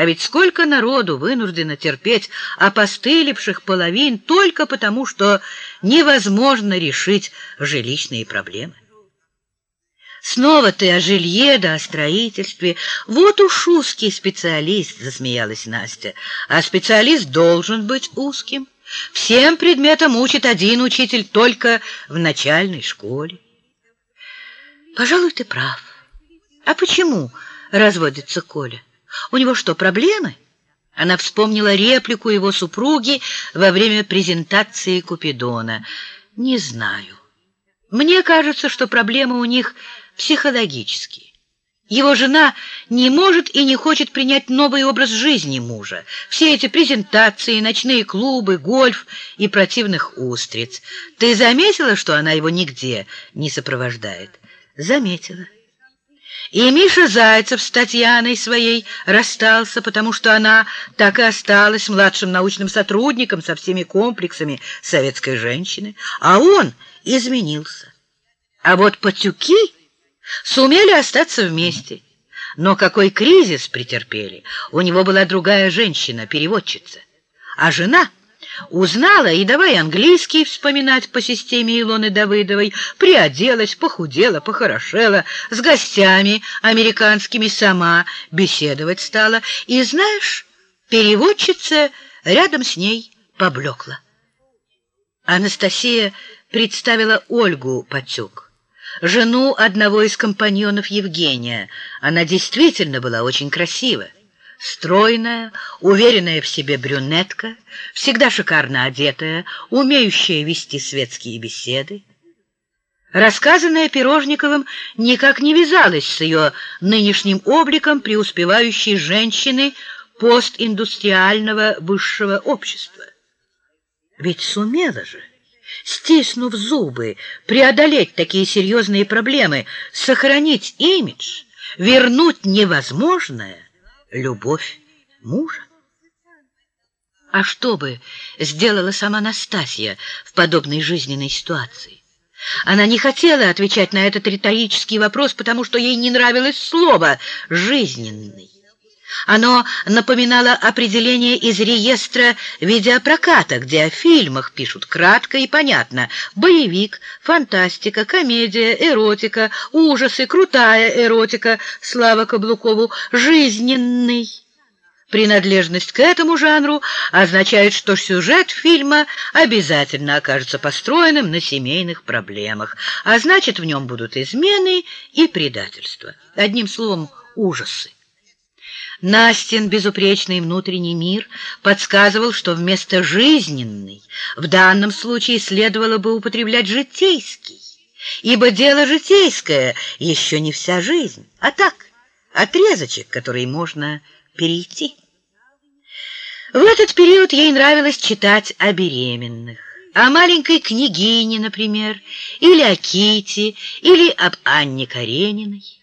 А ведь сколько народу вынуждено терпеть опостылевших половин только потому, что невозможно решить жилищные проблемы. Снова ты о жилье да о строительстве. Вот уж узкий специалист, засмеялась Настя. А специалист должен быть узким. Всем предметам учит один учитель только в начальной школе. Пожалуй, ты прав. А почему разводится Коля? У него что, проблемы? Она вспомнила реплику его супруги во время презентации Купидона. Не знаю. Мне кажется, что проблемы у них психологические. Его жена не может и не хочет принять новый образ жизни мужа. Все эти презентации, ночные клубы, гольф и противных устриц. Ты заметила, что она его нигде не сопровождает? Заметила. И Миша Зайцев с Татьяной своей расстался, потому что она так и осталась младшим научным сотрудником со всеми комплексами советской женщины, а он изменился. А вот Патюки сумели остаться вместе. Но какой кризис претерпели? У него была другая женщина, переводчица. А жена узнала и давай английский вспоминать по системе Илоны Давыдовой, приоделась, похудела, похорошела, с гостями американскими сама беседовать стала. И знаешь, переводчица рядом с ней поблекла. Анастасия представила Ольгу Патюк жену одного из компаньонов Евгения. Она действительно была очень красива. Стройная, уверенная в себе брюнетка, всегда шикарно одетая, умеющая вести светские беседы. Рассказанное Пирожниковым никак не вязалось с ее нынешним обликом преуспевающей женщины постиндустриального высшего общества. Ведь сумела же стиснув зубы, преодолеть такие серьезные проблемы, сохранить имидж, вернуть невозможное — любовь мужа. А что бы сделала сама Настасья в подобной жизненной ситуации? Она не хотела отвечать на этот риторический вопрос, потому что ей не нравилось слово «жизненный». Оно напоминало определение из реестра видеопроката, где о фильмах пишут кратко и понятно. Боевик, фантастика, комедия, эротика, ужасы, крутая эротика, слава Каблукову, жизненный. Принадлежность к этому жанру означает, что сюжет фильма обязательно окажется построенным на семейных проблемах, а значит, в нем будут измены и предательства. Одним словом, ужасы. Настин безупречный внутренний мир подсказывал, что вместо «жизненный» в данном случае следовало бы употреблять «житейский», ибо дело житейское еще не вся жизнь, а так, отрезочек, который можно перейти. В этот период ей нравилось читать о беременных, о маленькой княгине, например, или о Ките, или об Анне Карениной.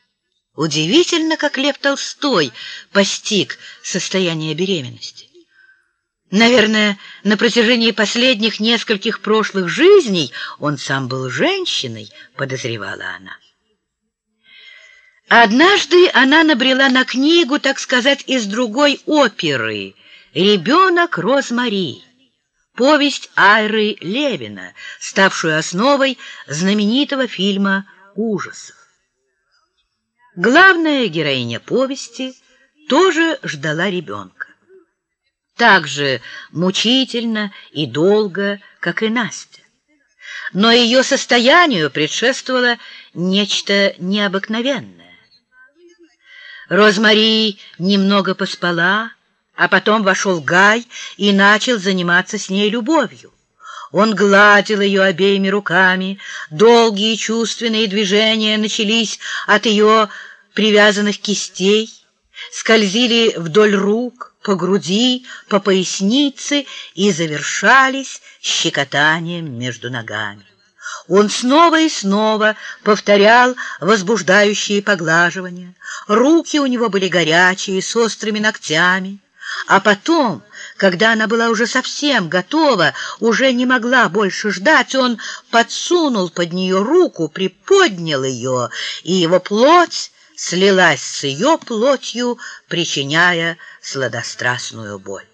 Удивительно, как Лев Толстой постиг состояние беременности. Наверное, на протяжении последних нескольких прошлых жизней он сам был женщиной, подозревала она. Однажды она набрела на книгу, так сказать, из другой оперы «Ребенок Розмари», повесть Айры Левина, ставшую основой знаменитого фильма «Ужасов». Главная героиня повести тоже ждала ребенка. Так же мучительно и долго, как и Настя. Но ее состоянию предшествовало нечто необыкновенное. Розмари немного поспала, а потом вошел Гай и начал заниматься с ней любовью. Он гладил ее обеими руками, долгие чувственные движения начались от ее привязанных кистей, скользили вдоль рук, по груди, по пояснице и завершались щекотанием между ногами. Он снова и снова повторял возбуждающие поглаживания. Руки у него были горячие, с острыми ногтями. А потом, когда она была уже совсем готова, уже не могла больше ждать, он подсунул под нее руку, приподнял ее, и его плоть слилась с ее плотью, причиняя сладострастную боль.